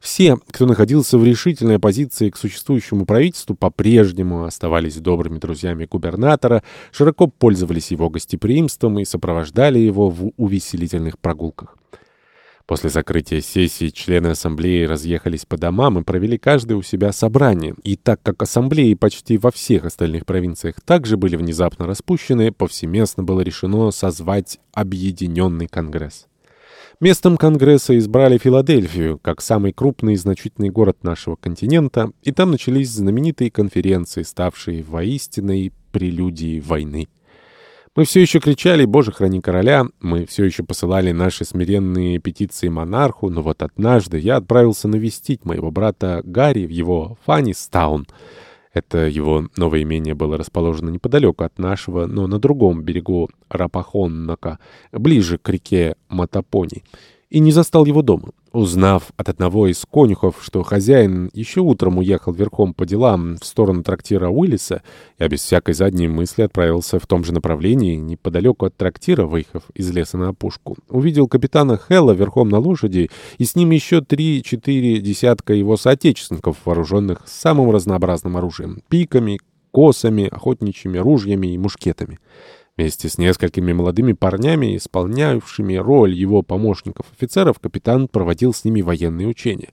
Все, кто находился в решительной оппозиции к существующему правительству, по-прежнему оставались добрыми друзьями губернатора, широко пользовались его гостеприимством и сопровождали его в увеселительных прогулках. После закрытия сессии члены ассамблеи разъехались по домам и провели каждый у себя собрание. И так как ассамблеи почти во всех остальных провинциях также были внезапно распущены, повсеместно было решено созвать Объединенный Конгресс. Местом Конгресса избрали Филадельфию, как самый крупный и значительный город нашего континента, и там начались знаменитые конференции, ставшие воистиной прелюдией войны. Мы все еще кричали «Боже, храни короля», мы все еще посылали наши смиренные петиции монарху, но вот однажды я отправился навестить моего брата Гарри в его Фаннистаун — это его новое имение было расположено неподалеку от нашего, но на другом берегу Рапахоннака, ближе к реке Матапони, и не застал его дома. Узнав от одного из конюхов, что хозяин еще утром уехал верхом по делам в сторону трактира Уиллиса, я без всякой задней мысли отправился в том же направлении, неподалеку от трактира, выехав из леса на опушку. Увидел капитана Хэлла верхом на лошади, и с ним еще три-четыре десятка его соотечественников, вооруженных самым разнообразным оружием — пиками, косами, охотничьими ружьями и мушкетами. Вместе с несколькими молодыми парнями, исполнявшими роль его помощников-офицеров, капитан проводил с ними военные учения.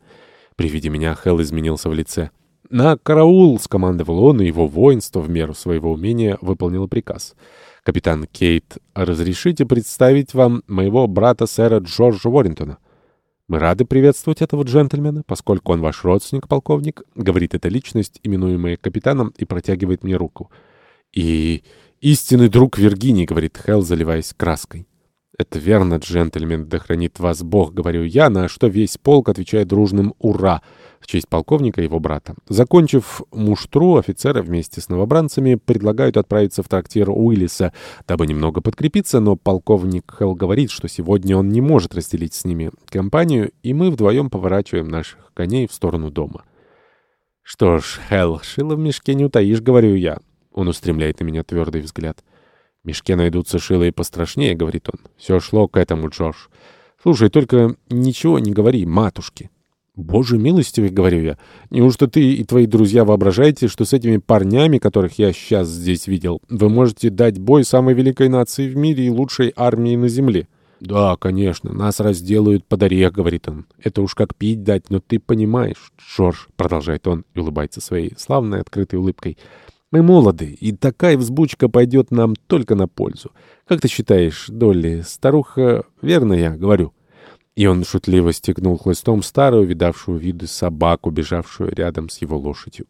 При виде меня Хелл изменился в лице. «На караул!» — скомандовал он, и его воинство в меру своего умения выполнило приказ. «Капитан Кейт, разрешите представить вам моего брата сэра Джорджа Уоррентона?» «Мы рады приветствовать этого джентльмена, поскольку он ваш родственник, полковник», — говорит эта личность, именуемая капитаном, и протягивает мне руку. «И «Истинный друг Виргинии», — говорит Хелл, заливаясь краской. «Это верно, джентльмен, да хранит вас Бог», — говорю я, на что весь полк отвечает дружным «Ура!» в честь полковника и его брата. Закончив муштру, офицеры вместе с новобранцами предлагают отправиться в трактир Уиллиса, дабы немного подкрепиться, но полковник Хелл говорит, что сегодня он не может разделить с ними компанию, и мы вдвоем поворачиваем наших коней в сторону дома. «Что ж, Хелл, шило в мешке не утаишь», — говорю я. Он устремляет на меня твердый взгляд. «В мешке найдутся шилы и пострашнее», — говорит он. «Все шло к этому, Джордж. Слушай, только ничего не говори матушке». «Боже милостивый», — говорю я, — «неужто ты и твои друзья воображаете, что с этими парнями, которых я сейчас здесь видел, вы можете дать бой самой великой нации в мире и лучшей армии на земле?» «Да, конечно, нас разделают под орех», — говорит он. «Это уж как пить дать, но ты понимаешь, Джордж», — продолжает он и улыбается своей славной открытой улыбкой, — мы молоды, и такая взбучка пойдет нам только на пользу. Как ты считаешь, Долли, старуха, верно я говорю?» И он шутливо стегнул хлыстом старую, видавшую виды собаку, бежавшую рядом с его лошадью.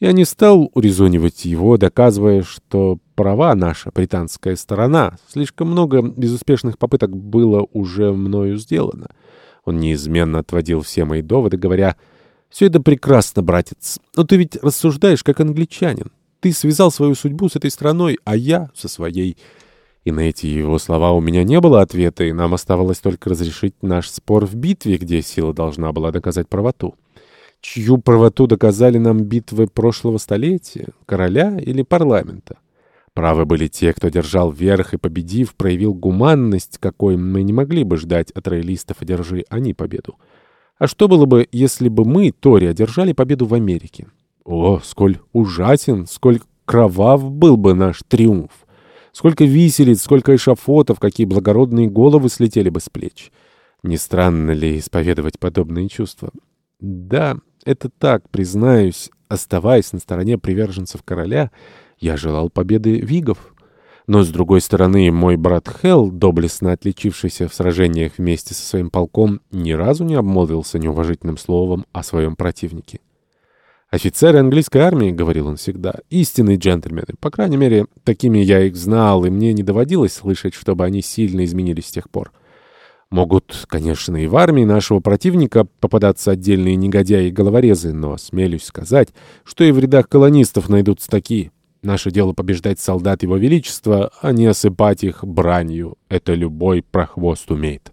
Я не стал урезонивать его, доказывая, что права наша, британская сторона. Слишком много безуспешных попыток было уже мною сделано. Он неизменно отводил все мои доводы, говоря все это прекрасно, братец. Но ты ведь рассуждаешь как англичанин. Ты связал свою судьбу с этой страной, а я со своей. И на эти его слова у меня не было ответа, и нам оставалось только разрешить наш спор в битве, где сила должна была доказать правоту. Чью правоту доказали нам битвы прошлого столетия, короля или парламента? Правы были те, кто держал верх и, победив, проявил гуманность, какой мы не могли бы ждать от роялистов, одержи они победу. А что было бы, если бы мы, Тори, одержали победу в Америке? О, сколь ужасен, сколь кровав был бы наш триумф! Сколько виселиц, сколько эшафотов, какие благородные головы слетели бы с плеч! Не странно ли исповедовать подобные чувства? Да, это так, признаюсь, оставаясь на стороне приверженцев короля, я желал победы вигов. Но, с другой стороны, мой брат Хелл, доблестно отличившийся в сражениях вместе со своим полком, ни разу не обмолвился неуважительным словом о своем противнике. «Офицеры английской армии», — говорил он всегда, — «истинные джентльмены. По крайней мере, такими я их знал, и мне не доводилось слышать, чтобы они сильно изменились с тех пор. Могут, конечно, и в армии нашего противника попадаться отдельные негодяи и головорезы, но смелюсь сказать, что и в рядах колонистов найдутся такие». Наше дело побеждать солдат Его Величества, а не осыпать их бранью. Это любой прохвост умеет.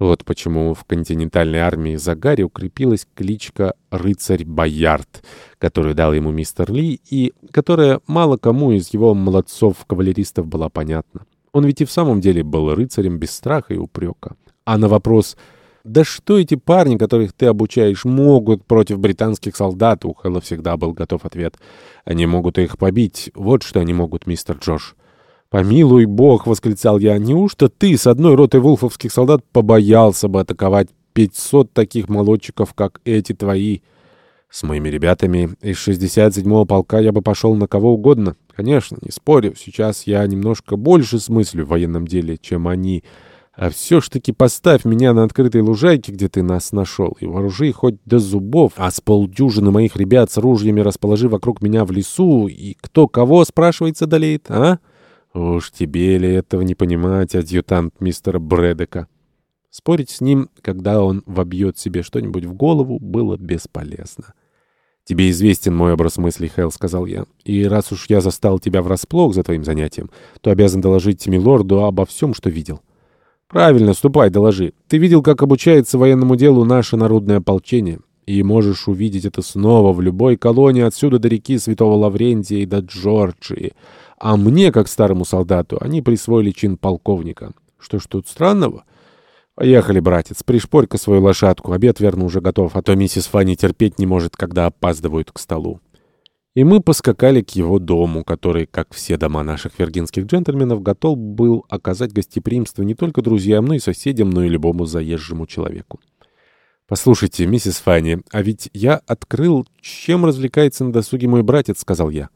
Вот почему в континентальной армии Загари укрепилась кличка «Рыцарь Боярд», которую дал ему мистер Ли, и которая мало кому из его молодцов-кавалеристов была понятна. Он ведь и в самом деле был рыцарем без страха и упрека. А на вопрос Да что эти парни, которых ты обучаешь, могут против британских солдат? У Хэлла всегда был готов ответ. Они могут их побить. Вот что они могут, мистер Джош. «Помилуй бог!» — восклицал я. «Неужто ты с одной ротой вулфовских солдат побоялся бы атаковать пятьсот таких молодчиков, как эти твои?» С моими ребятами из 67-го полка я бы пошел на кого угодно. Конечно, не спорю, сейчас я немножко больше смыслю в военном деле, чем они. А все ж таки поставь меня на открытой лужайке, где ты нас нашел, и вооружи хоть до зубов, а с полдюжины моих ребят с ружьями расположи вокруг меня в лесу, и кто кого, спрашивается, долеет, а? Уж тебе ли этого не понимать, адъютант мистера Брэдека? Спорить с ним, когда он вобьет себе что-нибудь в голову, было бесполезно. «Тебе известен мой образ мыслей, Хелл», — сказал я. «И раз уж я застал тебя врасплох за твоим занятием, то обязан доложить милорду обо всем, что видел». «Правильно, ступай, доложи. Ты видел, как обучается военному делу наше народное ополчение, и можешь увидеть это снова в любой колонии отсюда до реки Святого Лаврентия и до Джорджии. А мне, как старому солдату, они присвоили чин полковника. Что ж тут странного?» «Поехали, братец, пришпорь-ка свою лошадку, обед, верно, уже готов, а то миссис Фанни терпеть не может, когда опаздывают к столу». И мы поскакали к его дому, который, как все дома наших виргинских джентльменов, готов был оказать гостеприимство не только друзьям, но и соседям, но и любому заезжему человеку. «Послушайте, миссис Фанни, а ведь я открыл, чем развлекается на досуге мой братец», — сказал я.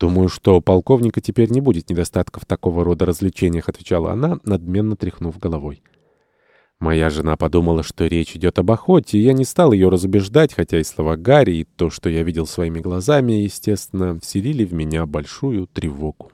«Думаю, что у полковника теперь не будет недостатков такого рода развлечениях», — отвечала она, надменно тряхнув головой. Моя жена подумала, что речь идет об охоте, и я не стал ее разубеждать, хотя и слова Гарри, и то, что я видел своими глазами, естественно, вселили в меня большую тревогу.